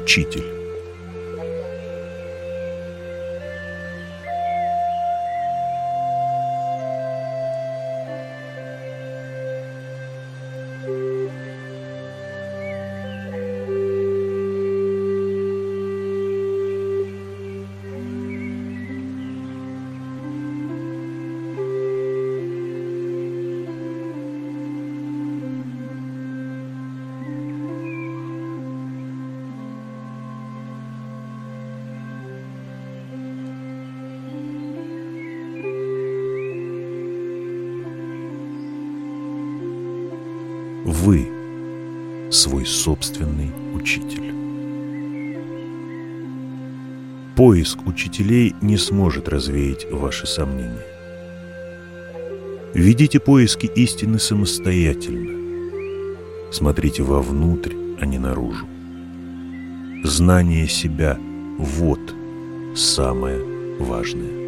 Учитель. Вы свой собственный учитель. Поиск учителей не сможет развеять ваши сомнения. Ведите поиски истины самостоятельно. Смотрите вовнутрь, а не наружу. Знание себя – вот самое важное.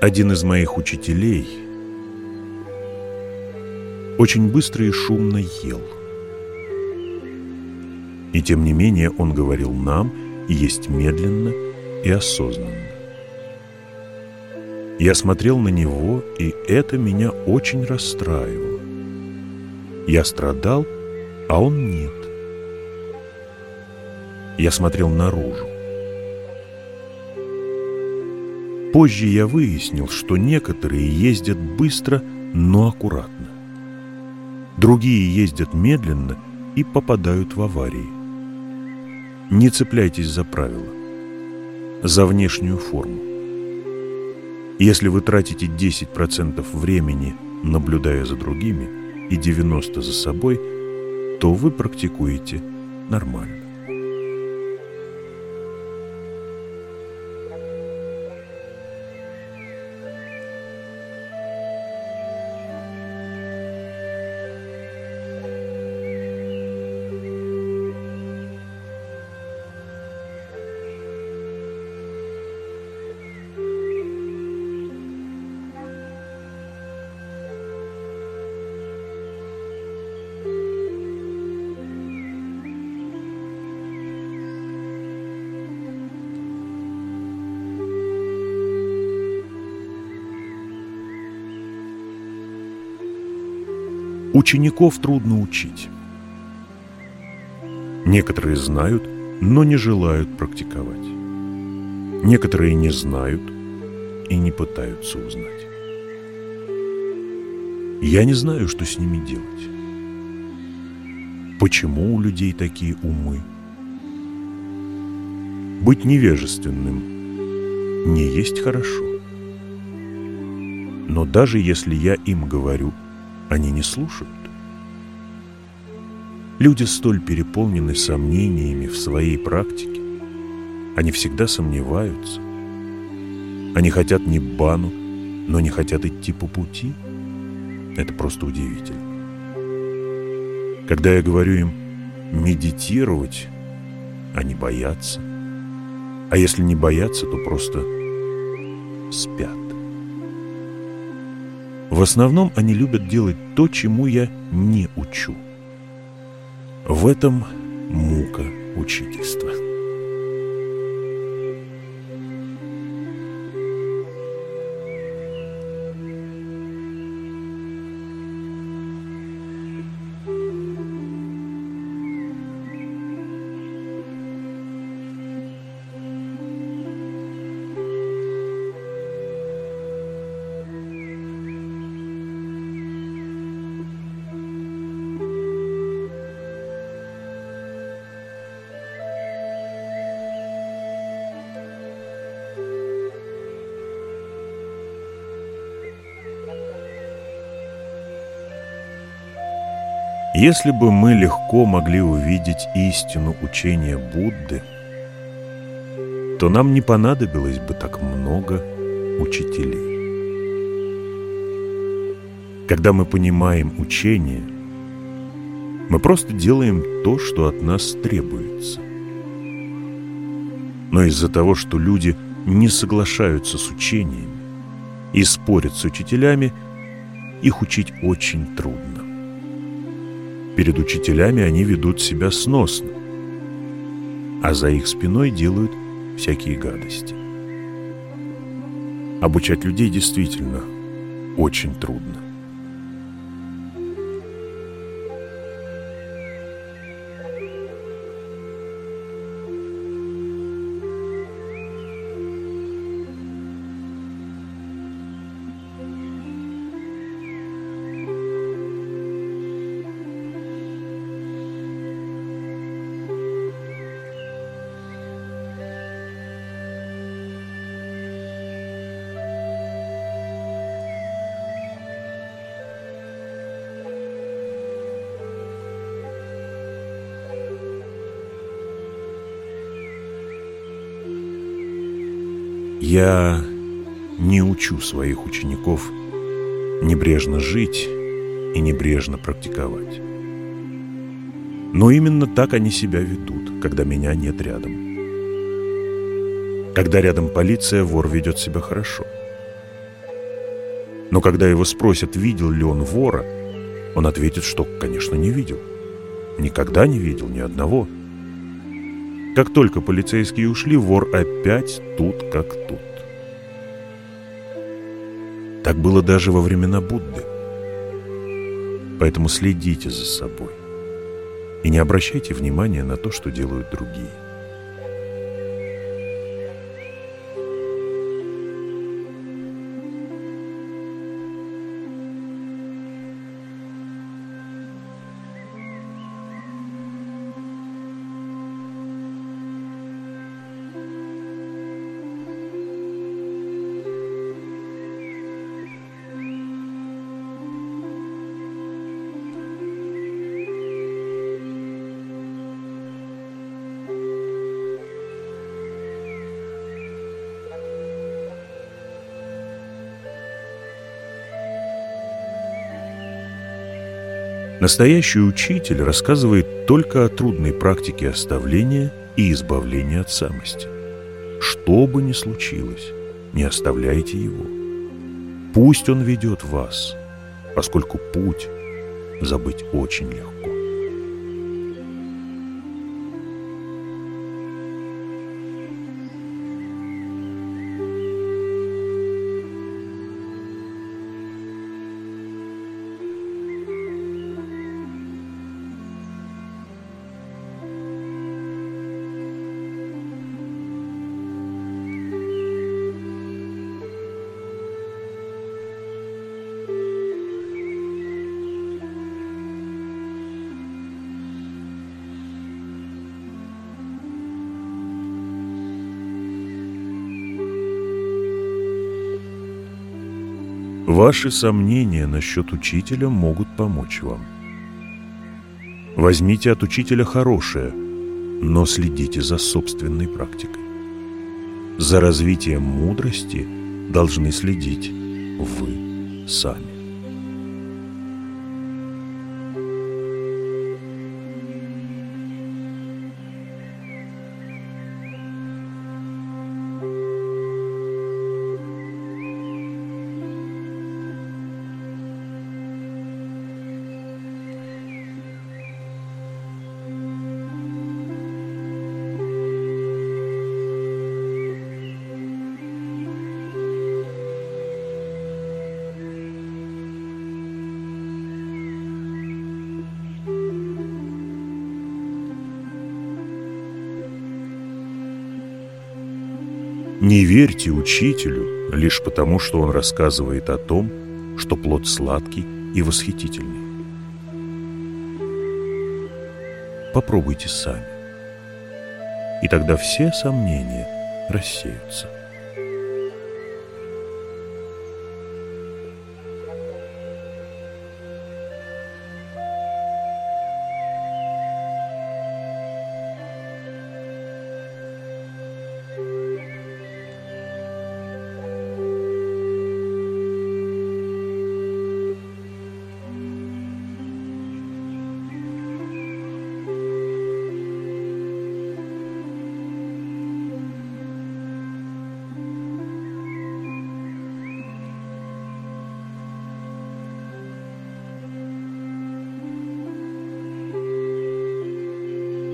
Один из моих учителей очень быстро и шумно ел. И тем не менее он говорил нам есть медленно и осознанно. Я смотрел на него, и это меня очень расстраивало. Я страдал, а он нет. Я смотрел наружу. Позже я выяснил, что некоторые ездят быстро, но аккуратно. Другие ездят медленно и попадают в аварии. Не цепляйтесь за правила, за внешнюю форму. Если вы тратите 10% времени, наблюдая за другими, и 90% за собой, то вы практикуете нормально. Учеников трудно учить. Некоторые знают, но не желают практиковать. Некоторые не знают и не пытаются узнать. Я не знаю, что с ними делать. Почему у людей такие умы? Быть невежественным не есть хорошо. Но даже если я им говорю – они не слушают. Люди столь переполнены сомнениями в своей практике. Они всегда сомневаются. Они хотят не бану, но не хотят идти по пути. Это просто удивительно. Когда я говорю им медитировать, они боятся. А если не боятся, то просто спят. В основном они любят делать то, чему я не учу. В этом мука учительства. Если бы мы легко могли увидеть истину учения Будды, то нам не понадобилось бы так много учителей. Когда мы понимаем учение, мы просто делаем то, что от нас требуется. Но из-за того, что люди не соглашаются с учениями и спорят с учителями, их учить очень трудно. Перед учителями они ведут себя сносно, а за их спиной делают всякие гадости. Обучать людей действительно очень трудно. Я не учу своих учеников небрежно жить и небрежно практиковать. Но именно так они себя ведут, когда меня нет рядом. Когда рядом полиция, вор ведет себя хорошо. Но когда его спросят, видел ли он вора, он ответит, что, конечно, не видел. Никогда не видел ни одного. Как только полицейские ушли, вор опять тут как тут. Так было даже во времена Будды. Поэтому следите за собой и не обращайте внимания на то, что делают другие. Настоящий учитель рассказывает только о трудной практике оставления и избавления от самости. Что бы ни случилось, не оставляйте его. Пусть он ведет вас, поскольку путь забыть очень легко. Ваши сомнения насчет учителя могут помочь вам. Возьмите от учителя хорошее, но следите за собственной практикой. За развитием мудрости должны следить вы сами. Не верьте учителю лишь потому, что он рассказывает о том, что плод сладкий и восхитительный. Попробуйте сами. И тогда все сомнения рассеются.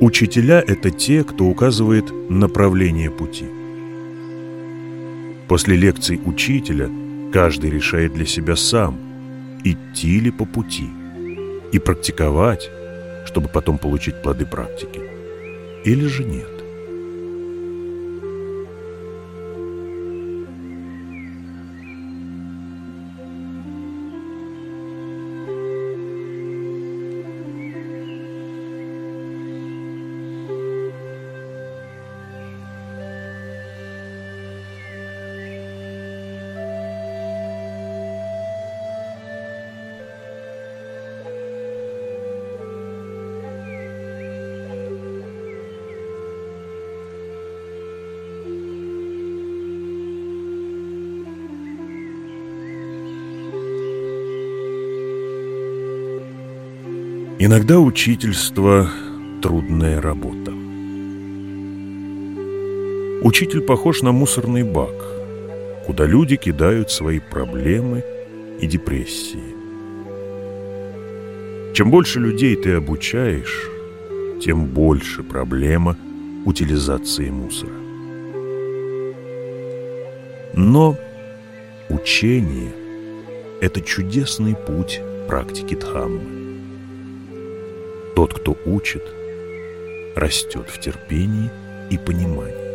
Учителя – это те, кто указывает направление пути. После лекций учителя каждый решает для себя сам, идти ли по пути и практиковать, чтобы потом получить плоды практики, или же нет. Иногда учительство – трудная работа. Учитель похож на мусорный бак, куда люди кидают свои проблемы и депрессии. Чем больше людей ты обучаешь, тем больше проблема утилизации мусора. Но учение – это чудесный путь практики Дхаммы. Тот, кто учит, растет в терпении и понимании.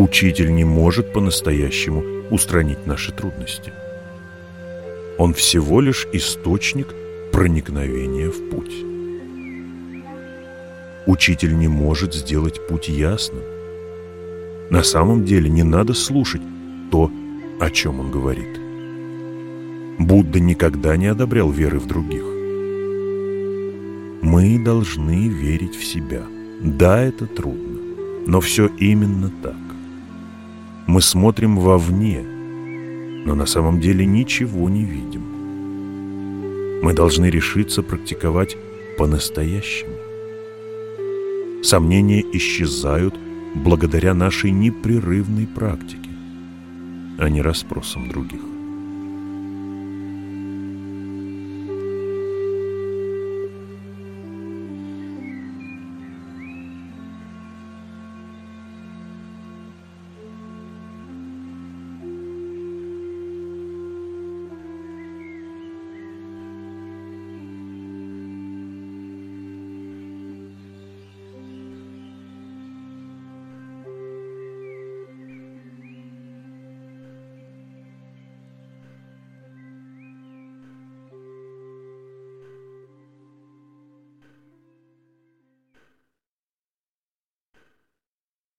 Учитель не может по-настоящему устранить наши трудности. Он всего лишь источник проникновения в путь. Учитель не может сделать путь ясным. На самом деле не надо слушать то, о чем он говорит. Будда никогда не одобрял веры в других. Мы должны верить в себя. Да, это трудно, но все именно так. Мы смотрим вовне, но на самом деле ничего не видим. Мы должны решиться практиковать по-настоящему. Сомнения исчезают благодаря нашей непрерывной практике, а не расспросам других.